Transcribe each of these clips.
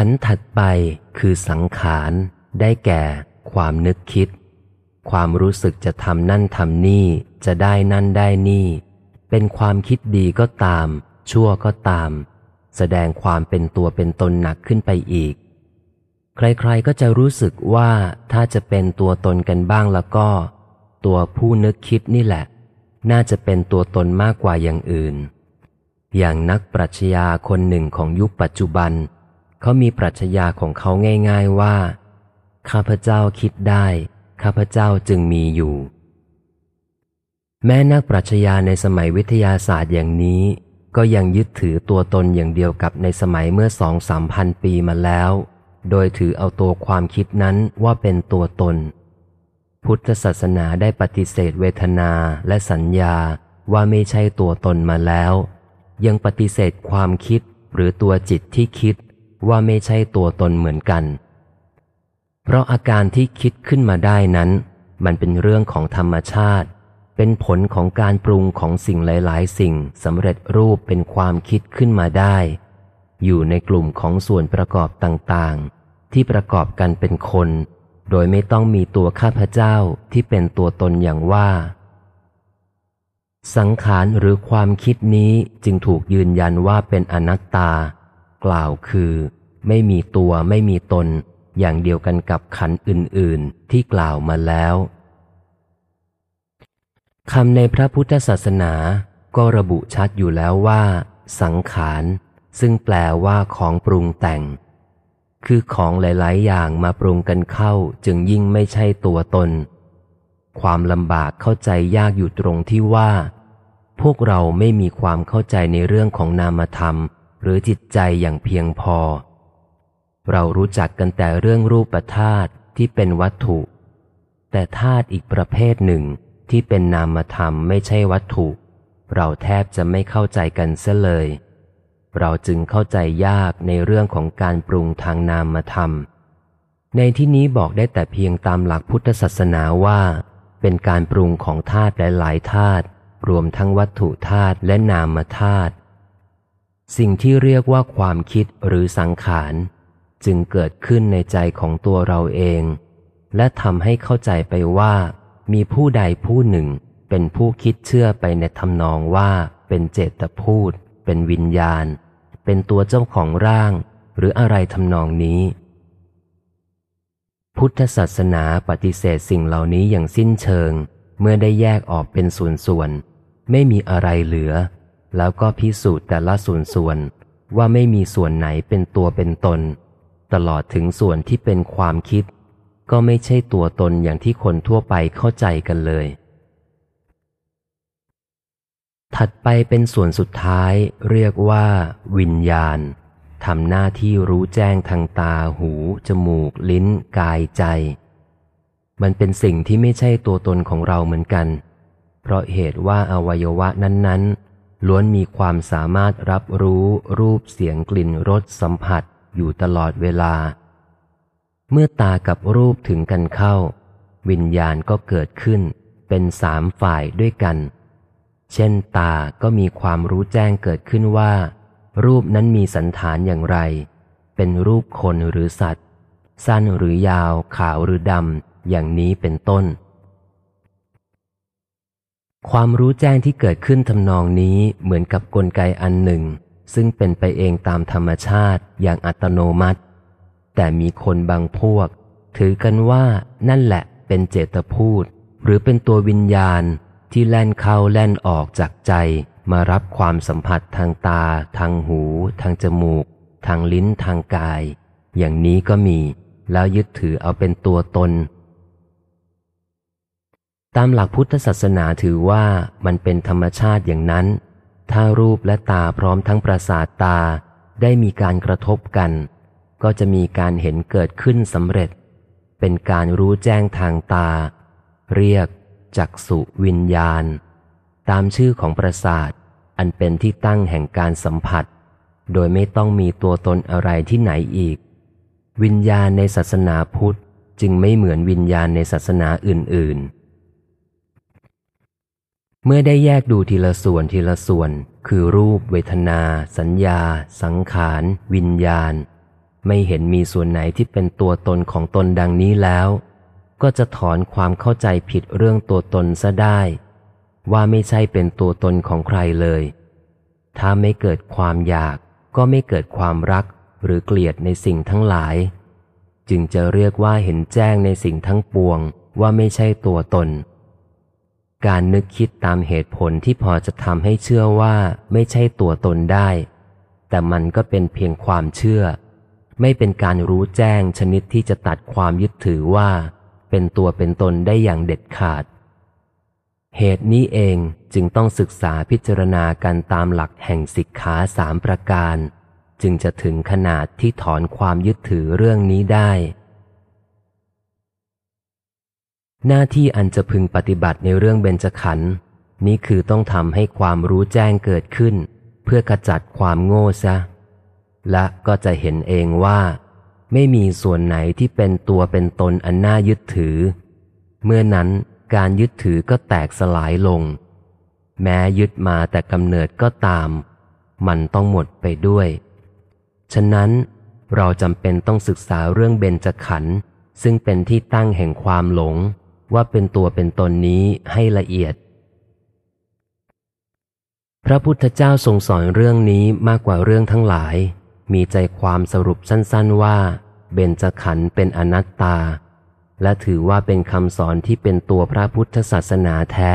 ขันถัดไปคือสังขาร ได้แก่ ความนึกคิด ความรู้สึกจะทำนั่นทำนี่ จะได้นั่นได้นี่ เป็นความคิดดีก็ตาม ชั่วก็ตาม แสดงความเป็นตัวเป็นตนหนักขึ้นไปอีก ใครๆก็จะรู้สึกว่าถ้าจะเป็นตัวตนกันบ้างแล้วก็ ตัวผู้นึกคิดนี่แหละ น่าจะเป็นตัวตนมากกว่าอย่างอื่น อย่างนักปรัชญาคนหนึ่งของยุคปัจจุบันเเขามีปรัชญาของเขาง่าย ๆว่า ข้าพเจ้าคิดได้ ข้าพเจ้าจึงมีอยู่ แม้นักปรัชญาในสมัยวิทยาศาสตร์อย่างนี้ ก็ยังยึดถือตัวตนอย่างเดียวกับในสมัยเมื่อสองสามพันปีมาแล้ว โดยถือเอาตัวความคิดนั้นว่าเป็นตัวตน พุทธศาสนาได้ปฏิเสธเวทนาและสัญญาว่าไม่ใช่ตัวตนมาแล้ว ยังปฏิเสธความคิดหรือตัวจิตที่คิด ว่าไม่ใช่ตัวตนเหมือนกัน เพราะอาการที่คิดขึ้นมาได้นั้น มันเป็นเรื่องของธรรมชาติ เป็นผลของการปรุงของสิ่งหลาย ๆ สิ่งสำเร็จรูปเป็นความคิดขึ้นมาได้ อยู่ในกลุ่มของส่วนประกอบต่าง ๆ ที่ประกอบกันเป็นคน โดยไม่ต้องมีตัวข้าพเจ้าที่เป็นตัวตนอย่างว่าสังขารหรือความคิดนี้จึงถูกยืนยันว่าเป็นอนัตตา กล่าวคือ ไม่มีตัวไม่มีตน อย่างเดียวกันกับขันอื่น ๆ ที่กล่าวมาแล้วคำในพระพุทธศาสนาก็ระบุชัดอยู่แล้วว่า สังขารซึ่งแปลว่าของปรุงแต่ง คือของหลาย ๆ อย่างมาปรุงกันเข้าจึงยิ่งไม่ใช่ตัวตน ความลำบากเข้าใจยากอยู่ตรงที่ว่า พวกเราไม่มีความเข้าใจในเรื่องของนามธรรม หรือจิตใจอย่างเพียงพอ เรารู้จักกันแต่เรื่องรูปธาตุที่เป็นวัตถุ แต่ธาตุอีกประเภทหนึ่งที่เป็นนามธรรมไม่ใช่วัตถุ เราแทบจะไม่เข้าใจกันเสียเลย เราจึงเข้าใจยากในเรื่องของการปรุงทางนามธรรม ในที่นี้บอกได้แต่เพียงตามหลักพุทธศาสนาว่า เป็นการปรุงของธาตุหลายๆธาตุรวมทั้งวัตถุธาตุและนามธาตุสิ่งที่เรียกว่าความคิดหรือสังขาร จึงเกิดขึ้นในใจของตัวเราเอง และทำให้เข้าใจไปว่า มีผู้ใดผู้หนึ่ง เป็นผู้คิดเชื่อไปในทำนองว่า เป็นเจตพูด เป็นวิญญาณ เป็นตัวเจ้าของร่าง หรืออะไรทำนองนี้ พุทธศาสนาปฏิเสธสิ่งเหล่านี้อย่างสิ้นเชิง เมื่อได้แยกออกเป็นส่วนๆไม่มีอะไรเหลือ แล้วก็พิสูจน์แต่ละส่วนๆว่าไม่มีส่วนไหนเป็นตัวเป็นตน ตลอดถึงส่วนที่เป็นความคิด ก็ไม่ใช่ตัวตนอย่างที่คนทั่วไปเข้าใจกันเลย ถัดไปเป็นส่วนสุดท้ายเรียกว่า วิญญาณทำหน้าที่รู้แจ้งทางตาหู จมูก ลิ้น กายใจ มันเป็นสิ่งที่ไม่ใช่ตัวตนของเราเหมือนกัน เพราะเหตุว่าอวัยวะนั้น ๆ ล้วนมีความสามารถรับรู้รูปเสียงกลิ่นรสสัมผัส อยู่ตลอดเวลา เมื่อตากับรูปถึงกันเข้า วิญญาณก็เกิดขึ้นเป็นสามฝ่ายด้วยกัน เช่นตาก็มีความรู้แจ้งเกิดขึ้นว่า รูปนั้นมีสันฐานอย่างไร เป็นรูปคนหรือสัตว์ สั้นหรือยาวขาวหรือดำอย่างนี้เป็นต้น ความรู้แจ้งที่เกิดขึ้นทำนองนี้เหมือนกับกลไกอันหนึ่ง ซึ่งเป็นไปเองตามธรรมชาติอย่างอัตโนมัติ แต่มีคนบางพวก ถือกันว่านั่นแหละเป็นเจตพูด หรือเป็นตัววิญญาณที่แล่นเข้าแล่นออกจากใจ มารับความสัมผัสทางตา ทางหู ทางจมูก ทางลิ้นทางกาย อย่างนี้ก็มี แล้วยึดถือเอาเป็นตัวตน ตามหลักพุทธศาสนาถือว่ามันเป็นธรรมชาติอย่างนั้น ถ้ารูปและตาพร้อมทั้งประสาทตาได้มีการกระทบกัน ก็จะมีการเห็นเกิดขึ้นสำเร็จ เป็นการรู้แจ้งทางตา เรียก จักสุวิญญาณ ตามชื่อของประสาท อันเป็นที่ตั้งแห่งการสัมผัส โดยไม่ต้องมีตัวตนอะไรที่ไหนอีก วิญญาณในศาสนาพุทธจึงไม่เหมือนวิญญาณในศาสนาอื่นๆ เมื่อได้แยกดูทีละส่วนทีละส่วน คือรูป เวทนา สัญญา สังขาร วิญญาณ ไม่เห็นมีส่วนไหนที่เป็นตัวตนของตนดังนี้แล้ว ก็จะถอนความเข้าใจผิดเรื่องตัวตนซะได้ ว่าไม่ใช่เป็นตัวตนของใครเลย ถ้าไม่เกิดความอยาก ก็ไม่เกิดความรักหรือเกลียดในสิ่งทั้งหลาย จึงจะเรียกว่าเห็นแจ้งในสิ่งทั้งปวงว่าไม่ใช่ตัวตน การนึกคิดตามเหตุผลที่พอจะทำให้เชื่อว่าไม่ใช่ตัวตนได้ แต่มันก็เป็นเพียงความเชื่อ ไม่เป็นการรู้แจ้งชนิดที่จะตัดความยึดถือว่า เป็นตัวเป็นตนได้อย่างเด็ดขาด เหตุนี้เองจึงต้องศึกษาพิจารณากันตามหลักแห่งสิกขาสามประการ จึงจะถึงขนาดที่ถอนความยึดถือเรื่องนี้ได้ หน้าที่อันจะพึงปฏิบัติในเรื่องเบญจขันธ์นี้คือต้องทำให้ความรู้แจ้งเกิดขึ้น เพื่อขจัดความโง่ซะ และก็จะเห็นเองว่า ไม่มีส่วนไหนที่เป็นตัวเป็นตนอันน่ายึดถือ เมื่อนั้นการยึดถือก็แตกสลายลง แม้ยึดมาแต่กำเนิดก็ตาม มันต้องหมดไปด้วย ฉะนั้นเราจำเป็นต้องศึกษาเรื่องเบญจขันธ์ซึ่งเป็นที่ตั้งแห่งความหลง ว่าเป็นตัวเป็นตนนี้ให้ละเอียด พระพุทธเจ้าทรงสอนเรื่องนี้มากกว่าเรื่องทั้งหลาย มีใจความสรุปสั้นๆว่า เบญจขันธ์เป็นอนัตตา และถือว่าเป็นคำสอนที่เป็นตัวพระพุทธศาสนาแท้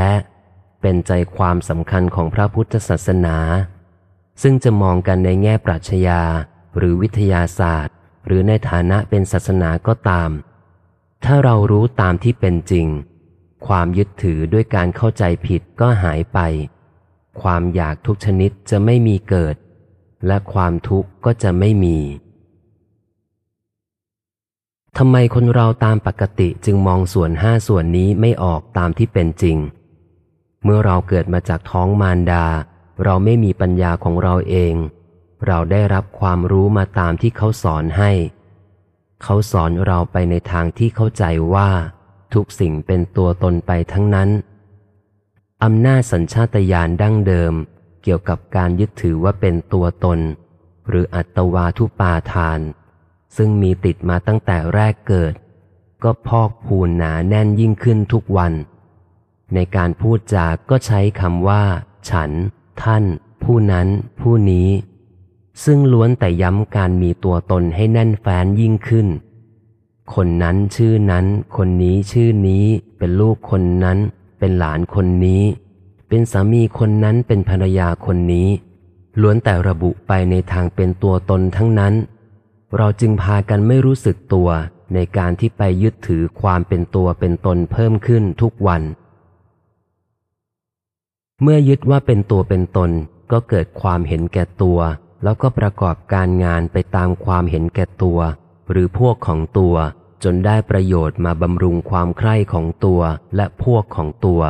เป็นใจความสำคัญของพระพุทธศาสนา ซึ่งจะมองกันในแง่ปรัชญาหรือวิทยาศาสตร์ หรือในฐานะเป็นศาสนาก็ตาม ถ้าเรารู้ตามที่เป็นจริง ความยึดถือด้วยการเข้าใจผิดก็หายไป ความอยากทุกชนิดจะไม่มีเกิด และความทุกข์ก็จะไม่มีทำไมคนเราตามปกติจึงมองส่วนห้าส่วนนี้ไม่ออกตามที่เป็นจริง เมื่อเราเกิดมาจากท้องมารดา เราไม่มีปัญญาของเราเอง เราได้รับความรู้มาตามที่เขาสอนให้ เขาสอนเราไปในทางที่เข้าใจว่า ทุกสิ่งเป็นตัวตนไปทั้งนั้น อำนาจสัญชาตญาณดั้งเดิม เกี่ยวกับการยึดถือว่าเป็นตัวตน หรืออัตวาทุปาทาน ซึ่งมีติดมาตั้งแต่แรกเกิด ก็พอกพูนหนาแน่นยิ่งขึ้นทุกวัน ในการพูดจากก็ใช้คำว่า ฉัน ท่าน ผู้นั้น ผู้นี้ ซึ่งล้วนแต่ย้ำการมีตัวตนให้แน่นแฟ้นยิ่งขึ้น คนนั้นชื่อนั้น คนนี้ชื่อนี้ เป็นลูกคนนั้น เป็นหลานคนนี้ เป็นสามีคนนั้นเป็นภรรยาคนนี้ ล้วนแต่ระบุไปในทางเป็นตัวตนทั้งนั้น เราจึงพากันไม่รู้สึกตัวในการที่ไปยึดถือความเป็นตัวเป็นตนเพิ่มขึ้นทุกวัน เมื่อยึดว่าเป็นตัวเป็นตนก็เกิดความเห็นแก่ตัว แล้วก็ประกอบการงานไปตามความเห็นแก่ตัว หรือพวกของตัวจนได้ประโยชน์มาบำรุงความใคร่ของตัวและพวกของตัว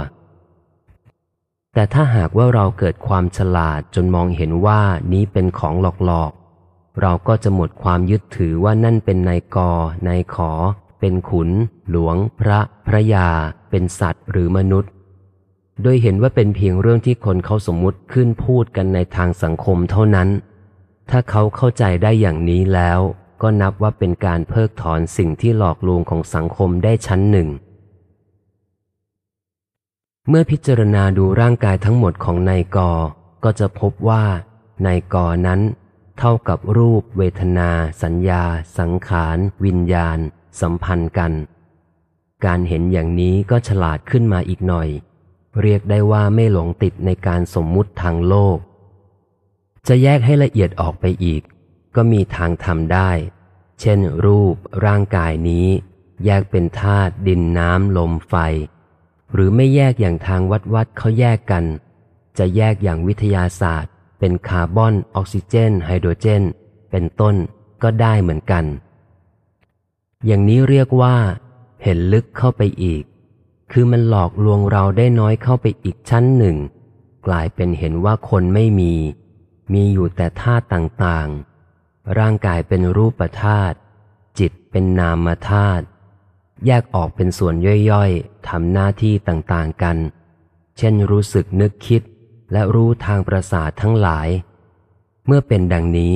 แต่ถ้าหากว่าเราเกิดความฉลาดจนมองเห็นว่านี้เป็นของหลอกๆ เราก็จะหมดความยึดถือว่านั่นเป็นนายกนายขอ เป็นขุน หลวง พระ พระยา เป็นสัตว์หรือมนุษย์ โดยเห็นว่าเป็นเพียงเรื่องที่คนเขาสมมุติขึ้นพูดกันในทางสังคมเท่านั้น ถ้าเขาเข้าใจได้อย่างนี้แล้ว ก็นับว่าเป็นการเพิกถอนสิ่งที่หลอกลวงของสังคมได้ชั้นหนึ่ง เมื่อพิจารณาดูร่างกายทั้งหมดของนายกก็จะพบว่านายกนั้น เท่ากับรูป เวทนา สัญญา สังขาร วิญญาณ สัมพันธ์กัน การเห็นอย่างนี้ก็ฉลาดขึ้นมาอีกหน่อย เรียกได้ว่าไม่หลงติดในการสมมุติทางโลก จะแยกให้ละเอียดออกไปอีก ก็มีทางทำได้ เช่น รูปร่างกายนี้ แยกเป็นธาตุดินน้ำลมไฟ หรือไม่แยกอย่างทางวัดวัดเขาแยกกัน จะแยกอย่างวิทยาศาสตร์ เป็นคาร์บอนออกซิเจน ไฮโดรเจน เป็นต้นก็ได้เหมือนกัน อย่างนี้เรียกว่า เห็นลึกเข้าไปอีก คือมันหลอกลวงเราได้น้อยเข้าไปอีกชั้นหนึ่ง กลายเป็นเห็นว่าคนไม่มี มีอยู่แต่ธาตุต่างๆ ร่างกายเป็นรูปธาตุ จิตเป็นนามธาตุ แยกออกเป็นส่วนย่อยๆ ทำหน้าที่ต่างๆกัน เช่นรู้สึกนึกคิด และรู้ทางประสาททั้งหลาย เมื่อเป็นดังนี้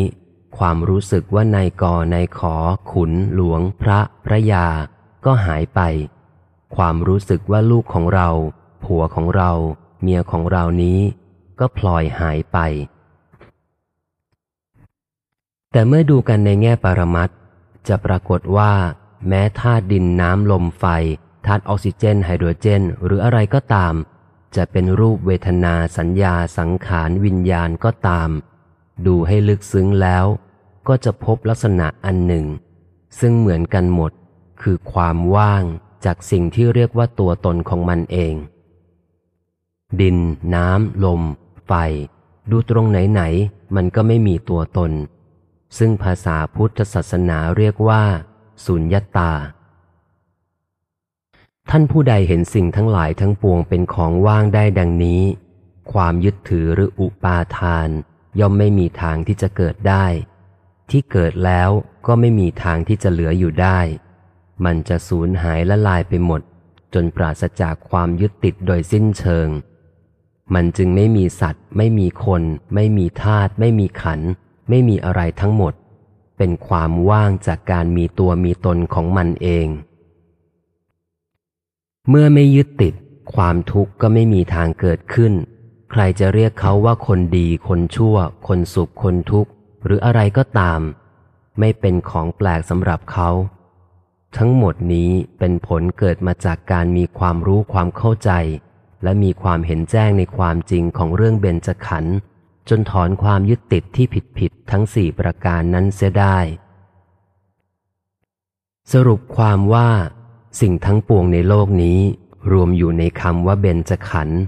ความรู้สึกว่านายกนายขอ ขุน หลวง พระ พระยา ก็หายไป ความรู้สึกว่าลูกของเรา ผัวของเรา เมียของเรานี้ ก็พลอยหายไป แต่เมื่อดูกันในแง่ปรมัตจะปรากฏว่า แม้ธาตุดินน้ำลมไฟธาตุออกซิเจนไฮโดรเจน หรืออะไรก็ตาม จะเป็นรูปเวทนาสัญญาสังขารวิญญาณก็ตาม ดูให้ลึกซึ้งแล้ว ก็จะพบลักษณะอันหนึ่ง ซึ่งเหมือนกันหมด คือความว่างจากสิ่งที่เรียกว่าตัวตนของมันเอง ดิน น้ำ ลม ไฟ ดูตรงไหนๆมันก็ไม่มีตัวตน ซึ่งภาษาพุทธศาสนาเรียกว่า สุญญตา ท่านผู้ใดเห็นสิ่งทั้งหลายทั้งปวงเป็นของว่างได้ดังนี้ ความยึดถือหรืออุปาทาน ย่อมไม่มีทางที่จะเกิดได้ ที่เกิดแล้วก็ไม่มีทางที่จะเหลืออยู่ได้ มันจะสูญหายละลายไปหมด จนปราศจากความยึดติดโดยสิ้นเชิง มันจึงไม่มีสัตว์ ไม่มีคน ไม่มีธาตุไม่มีขัน ไม่มีอะไรทั้งหมด เป็นความว่างจากการมีตัวมีตนของมันเอง เมื่อไม่ยึดติด ความทุกข์ก็ไม่มีทางเกิดขึ้น ใครจะเรียกเขาว่าคนดีคนชั่ว คนสุขคนทุกข์ หรืออะไรก็ตาม ไม่เป็นของแปลกสำหรับเขา ทั้งหมดนี้เป็นผลเกิดมาจากการมีความรู้ความเข้าใจ และมีความเห็นแจ้งในความจริงของเรื่องเบญจขันธ์ จนถอนความยึดติดที่ผิดผิดทั้งสี่ประการนั้นเสียได้ สรุปความว่า สิ่งทั้งปวงในโลกนี้ รวมอยู่ในคำว่าเบญจขันธ์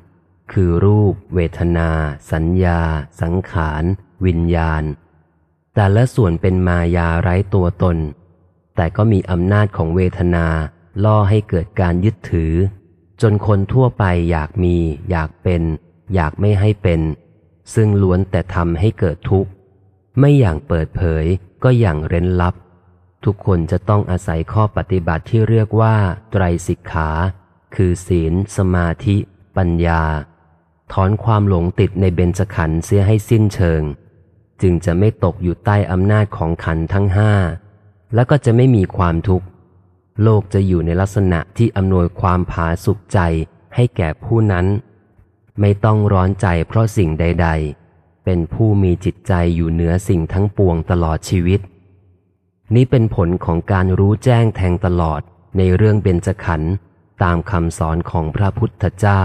คือรูป เวทนา สัญญา สังขาร วิญญาณ แต่ละส่วนเป็นมายาไร้ตัวตน แต่ก็มีอำนาจของเวทนาล่อให้เกิดการยึดถือ จนคนทั่วไปอยากมี อยากเป็น อยากไม่ให้เป็น ซึ่งล้วนแต่ทำให้เกิดทุกข์ ไม่อย่างเปิดเผยก็อย่างเร้นลับ ทุกคนจะต้องอาศัยข้อปฏิบัติที่เรียกว่า ไตรสิกขา คือศีล สมาธิ ปัญญา ถอนความหลงติดในเบญจขันธ์เสียให้สิ้นเชิง จึงจะไม่ตกอยู่ใต้อำนาจของขันธ์ทั้งห้าแล้วก็จะไม่มีความทุกข์ โลกจะอยู่ในลักษณะที่อำนวยความผาสุขใจให้แก่ผู้นั้น ไม่ต้องร้อนใจเพราะสิ่งใด ๆ เป็นผู้มีจิตใจอยู่เหนือสิ่งทั้งปวงตลอดชีวิต นี้เป็นผลของการรู้แจ้งแทงตลอดในเรื่องเบญจขันธ์ตามคำสอนของพระพุทธเจ้า